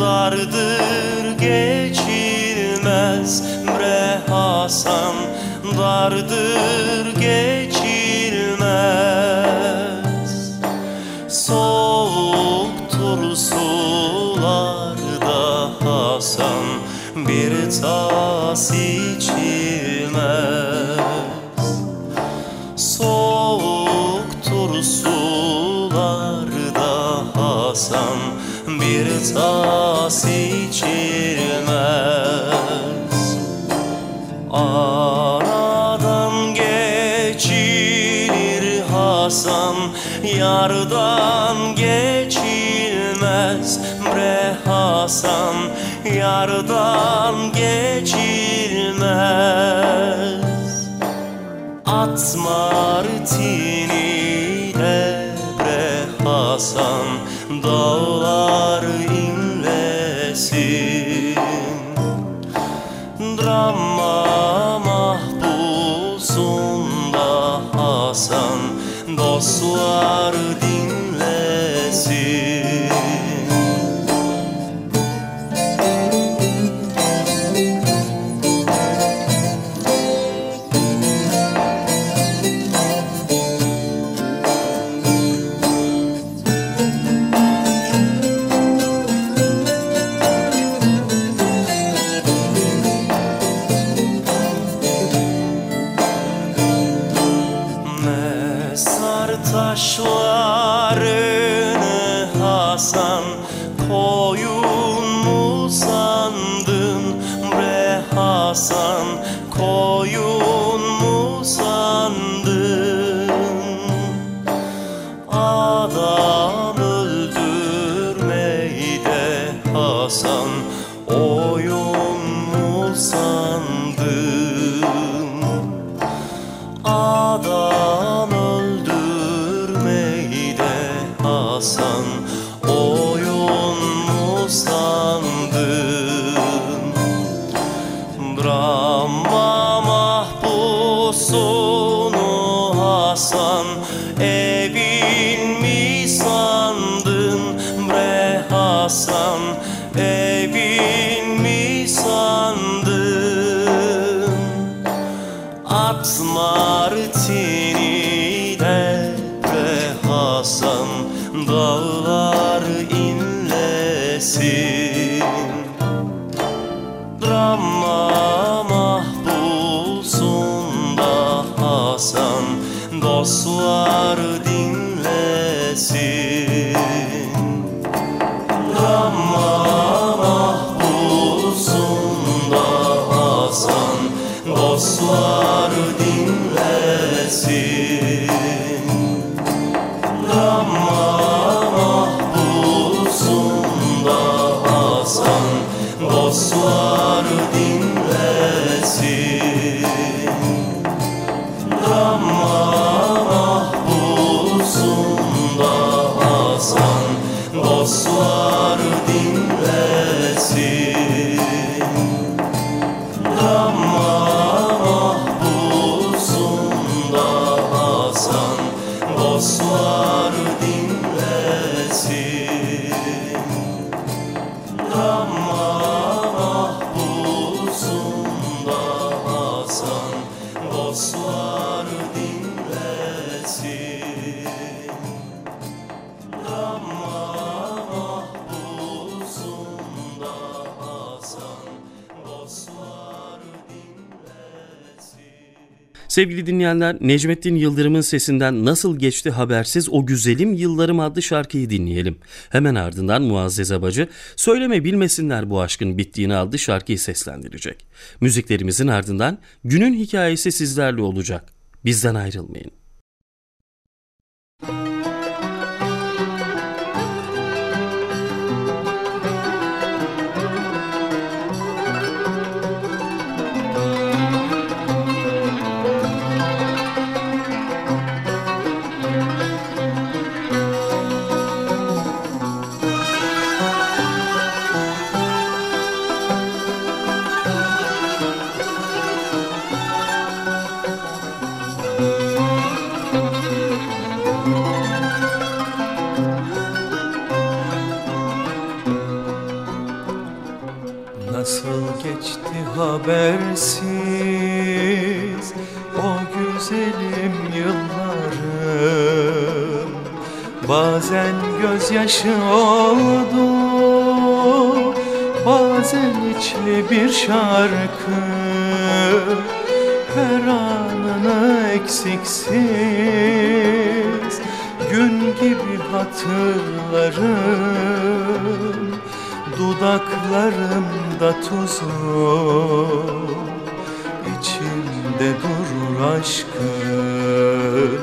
dardır geçilmez Bre Hasan dardır geçilmez. Soğuktur sularda Hasan. Bir tas içilmez tas içilmez. Aradan geçilir Hasan Yardan geçilmez Bre Hasan Yardan geçilmez. At martini Bre Hasan Dostlar dinlesin Hasan dinlesin bonsoir. Sevgili dinleyenler, Necmettin Yıldırım'ın sesinden Nasıl Geçti Habersiz O Güzelim Yıllarım adlı şarkıyı dinleyelim. Hemen ardından Muazzez Abacı, Söyleme Bilmesinler Bu Aşkın Bittiğini adlı şarkıyı seslendirecek. Müziklerimizin ardından günün hikayesi sizlerle olacak. Bizden ayrılmayın. Güzelim yıllarım. Bazen gözyaşı oldu Bazen içli bir şarkı. Her anını eksiksiz Gün gibi hatırlarım. Dudaklarımda içimde aşkın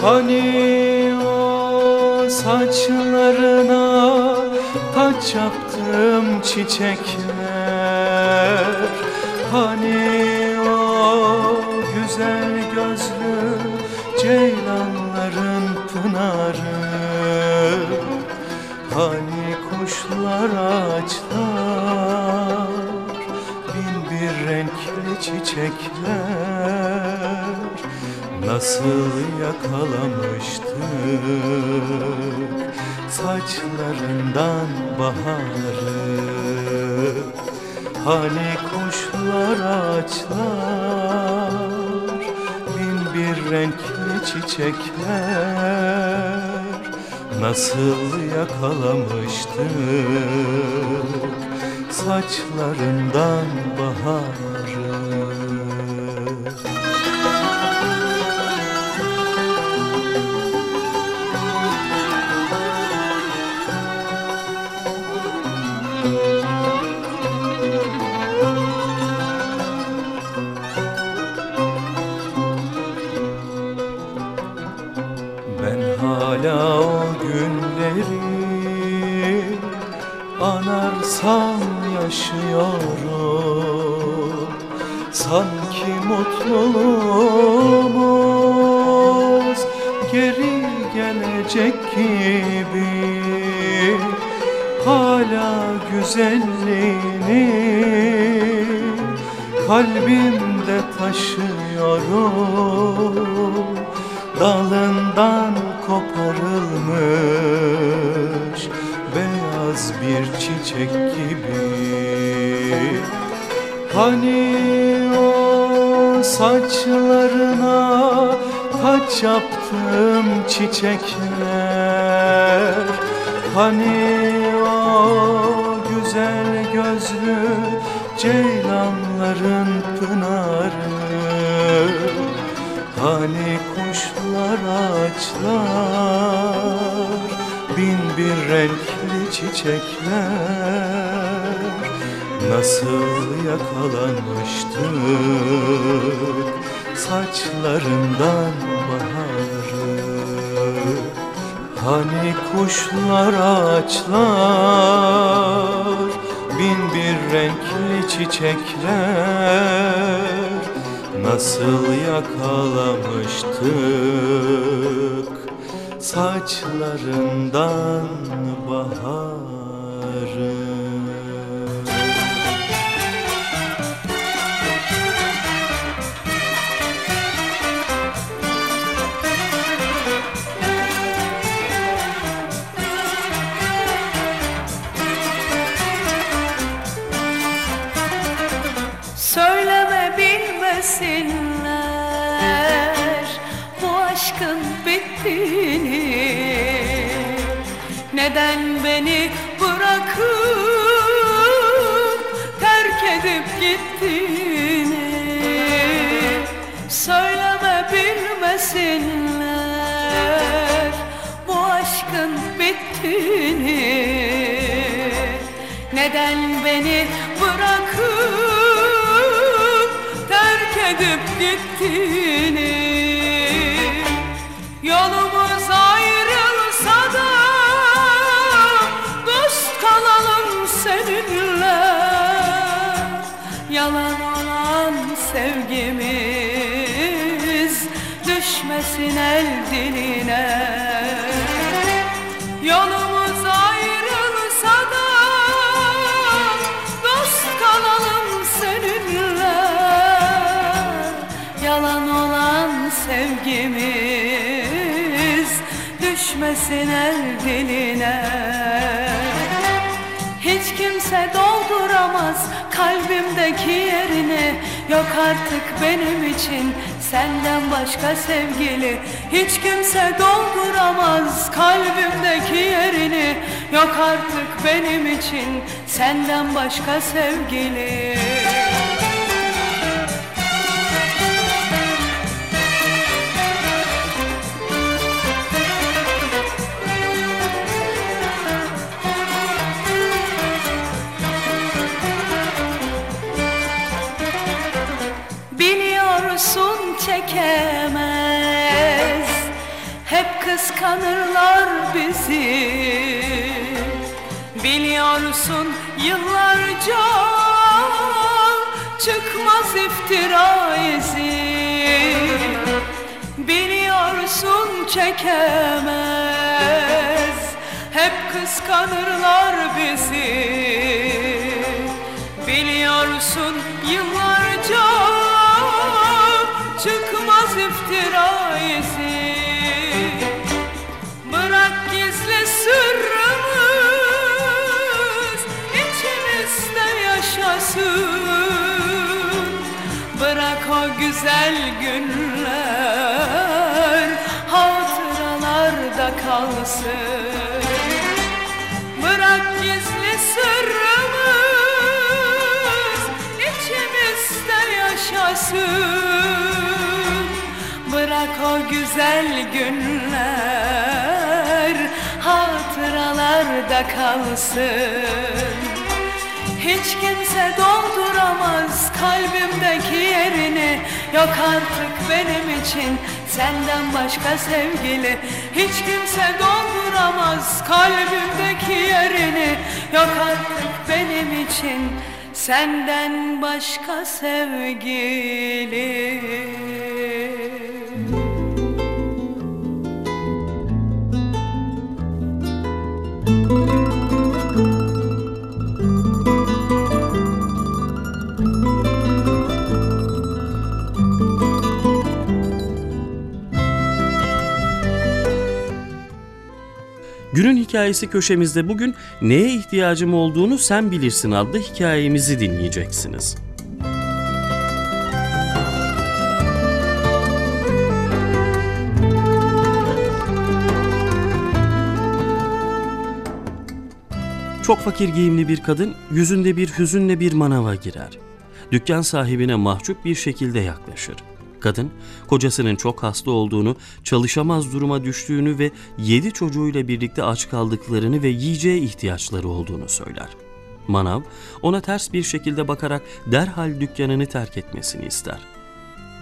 Hani o saçlarına taç yaptım çiçekler? Hani o güzel gözlü ceylanların pınarı? Hani kuşlar ağaçlar Bin bir renkli çiçekler Nasıl yakalamıştık Saçlarından baharı? Hani kuşlar ağaçlar Bin bir renkli çiçekler. Nasıl yakalamıştık Saçlarından baharı anarsam yaşıyorum. Sanki mutluluğumuz geri gelecek gibi. Hala güzelliğini kalbimde taşıyorum. Dalından koparılmış beyaz bir çiçek gibi. Hani o saçlarına taç yaptım çiçekler? Hani o güzel gözlü ceylanların pınarı? Hani kuşlar ağaçlar Bin bir renkli çiçekler Nasıl yakalanmıştık Saçlarından baharı Hani kuşlar ağaçlar? Bin bir renkli çiçekler Nasıl yakalamıştık Saçlarından baharı. Söyleme bilmesinler bu aşkın bittiğini Neden beni bırakıp terk edip gittiğini Söyleme bilmesinler. Bu aşkın bittiğini. Neden beni bırakıp terk edip gittiğini Yalan olan sevgimiz düşmesin el diline. Yolumuz ayrılsa da dost kalalım seninle. Yalan olan sevgimiz düşmesin el diline kalbimdeki yerini Yok artık benim için senden başka sevgili. Hiç kimse dolduramaz kalbimdeki yerini. Yok artık benim için senden başka sevgili kıskanırlar bizi. Biliyorsun yıllarca Çıkmaz iftira izi. Biliyorsun çekemez Hep kıskanırlar bizi. Biliyorsun yıllarca çıkmaz iftira güzel günler hatıralarda kalsın. Bırak gizli sırrımız içimizde yaşasın. Bırak o güzel günler hatıralarda kalsın hiç kimse dolduramaz kalbimdeki yerini. Yok artık benim için senden başka sevgili. Hiç kimse dolduramaz kalbimdeki yerini. Yok artık benim için senden başka sevgili Günün hikayesi köşemizde bugün neye ihtiyacım olduğunu sen bilirsin adlı hikayemizi dinleyeceksiniz. Çok fakir giyimli bir kadın yüzünde bir hüzünle bir manava girer. Dükkan sahibine mahcup bir şekilde yaklaşır. Kadın, kocasının çok hasta olduğunu, çalışamaz duruma düştüğünü ve yedi çocuğuyla birlikte aç kaldıklarını ve yiyeceğe ihtiyaçları olduğunu söyler. Manav, ona ters bir şekilde bakarak derhal dükkanını terk etmesini ister.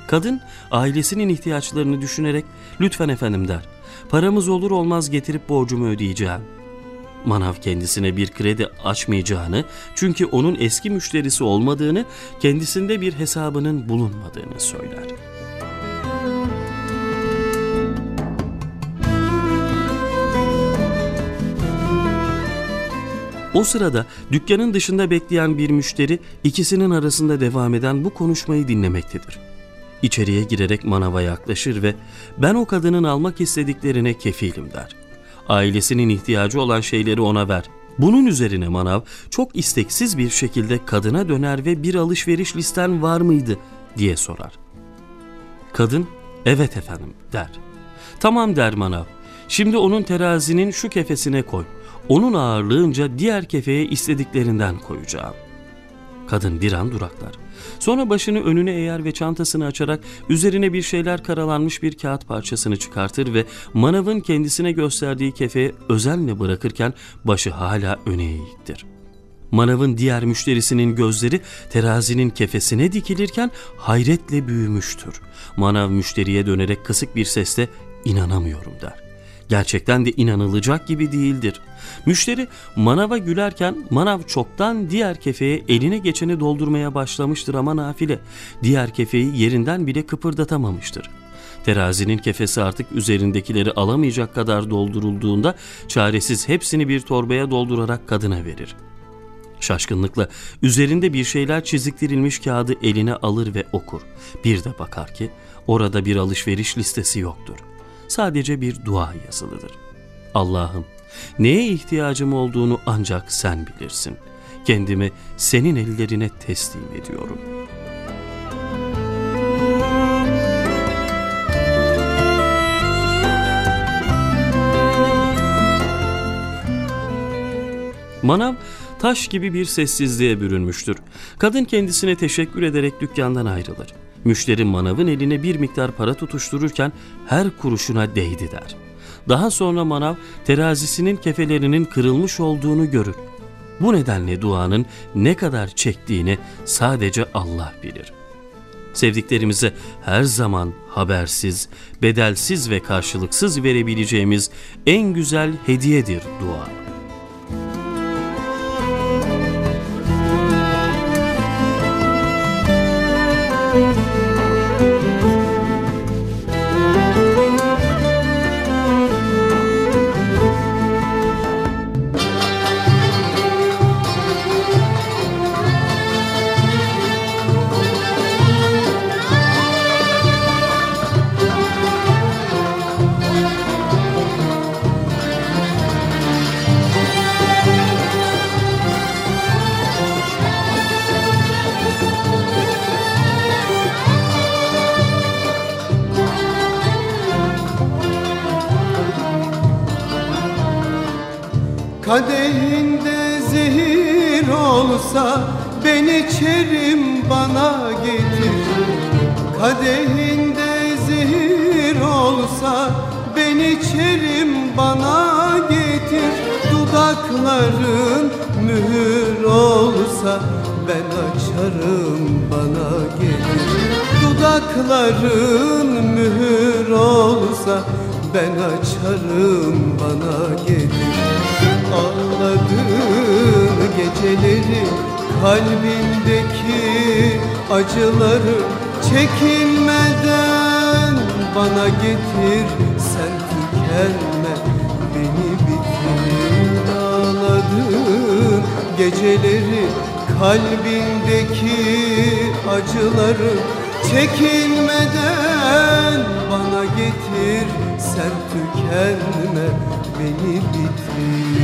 Kadın, ailesinin ihtiyaçlarını düşünerek, lütfen efendim der, paramız olur olmaz getirip borcumu ödeyeceğim. Manav kendisine bir kredi açmayacağını, çünkü onun eski müşterisi olmadığını, kendisinde bir hesabının bulunmadığını söyler. O sırada dükkanın dışında bekleyen bir müşteri ikisinin arasında devam eden bu konuşmayı dinlemektedir. İçeriye girerek manava yaklaşır ve ben o kadının almak istediklerine kefilim der. Ailesinin ihtiyacı olan şeyleri ona ver. Bunun üzerine manav çok isteksiz bir şekilde kadına döner ve bir alışveriş listen var mıydı diye sorar. Kadın evet efendim der. Tamam der manav. Şimdi onun terazinin şu kefesine koy. Onun ağırlığınca diğer kefeye istediklerinden koyacağım. Kadın bir an duraklar. Sonra başını önüne eğer ve çantasını açarak üzerine bir şeyler karalanmış bir kağıt parçasını çıkartır ve manavın kendisine gösterdiği kefeye özenle bırakırken başı hala öne eğiktir. Manavın diğer müşterisinin gözleri terazinin kefesine dikilirken hayretle büyümüştür. Manav müşteriye dönerek kısık bir sesle inanamıyorum der. Gerçekten de inanılacak gibi değildir. Müşteri manava gülerken manav çoktan diğer kefeye eline geçeni doldurmaya başlamıştır ama nafile. Diğer kefeyi yerinden bile kıpırdatamamıştır. Terazinin kefesi artık üzerindekileri alamayacak kadar doldurulduğunda çaresiz hepsini bir torbaya doldurarak kadına verir. Şaşkınlıkla üzerinde bir şeyler çiziktirilmiş kağıdı eline alır ve okur. Bir de bakar ki orada bir alışveriş listesi yoktur. Sadece bir dua yazılıdır. Allah'ım Neye ihtiyacım olduğunu ancak sen bilirsin. Kendimi senin ellerine teslim ediyorum. Manav taş gibi bir sessizliğe bürünmüştür. Kadın kendisine teşekkür ederek dükkandan ayrılır. Müşteri manavın eline bir miktar para tutuştururken her kuruşuna değdi der. Daha sonra manav terazisinin kefelerinin kırılmış olduğunu görür. Bu nedenle duanın ne kadar çektiğini sadece Allah bilir. Sevdiklerimize her zaman habersiz, bedelsiz ve karşılıksız verebileceğimiz en güzel hediyedir dua. Kadehinde zehir olsa ben içerim bana getir. Kadehinde zehir olsa ben içerim bana getir. Dudakların mühür olsa ben açarım bana getir. Dudakların mühür olsa ben açarım bana getir Ağladığın geceleri. Kalbindeki acıları çekinmeden bana getir. Sen tükenme beni bitir ağladığın geceleri kalbindeki acıları çekinmeden bana getir. Sen tükenme beni bitir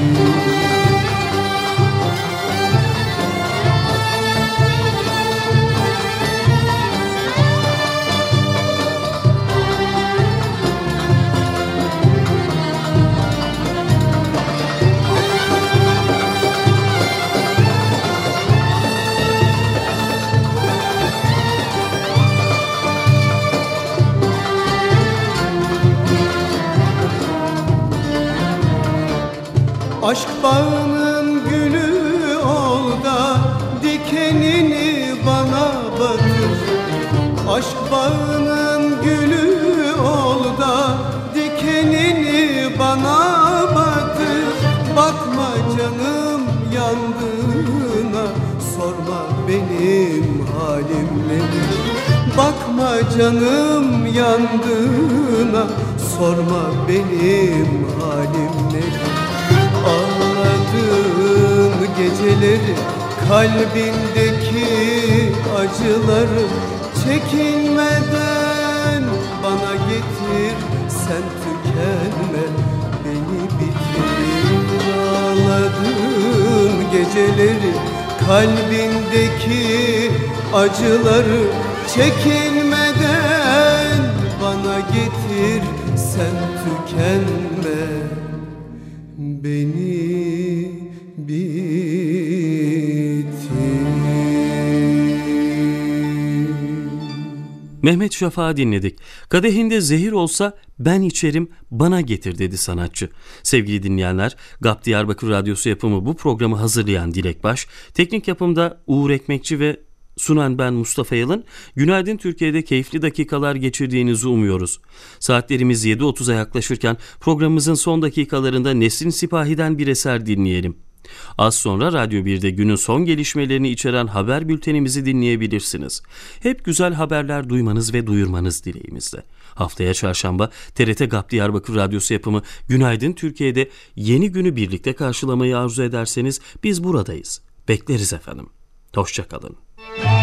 Bakma canım yandığına sorma benim halim nedir? Ağladığın geceleri kalbindeki acıları çekinmeden bana getir sen tükenme beni bitir. Ağladığın geceleri kalbindeki acıları çekinmeden bana getir sen tükenme beni. Mehmet Şafak'ı dinledik. Kadehinde zehir olsa ben içerim bana getir dedi sanatçı. Sevgili dinleyenler, GAP Diyarbakır Radyosu yapımı bu programı hazırlayan Dilek Baş, teknik yapımda Uğur Ekmekçi ve sunan ben Mustafa Yalın. Günaydın Türkiye'de keyifli dakikalar geçirdiğinizi umuyoruz. Saatlerimiz 7.30'a yaklaşırken programımızın son dakikalarında Nesrin Sipahi'den bir eser dinleyelim. Az sonra Radyo 1'de günün son gelişmelerini içeren haber bültenimizi dinleyebilirsiniz. Hep güzel haberler duymanız ve duyurmanız dileğimizle. Haftaya çarşamba TRT GAP Diyarbakır Radyosu yapımı Günaydın Türkiye'de yeni günü birlikte karşılamayı arzu ederseniz biz buradayız. Bekleriz efendim. Hoşçakalın. Bye.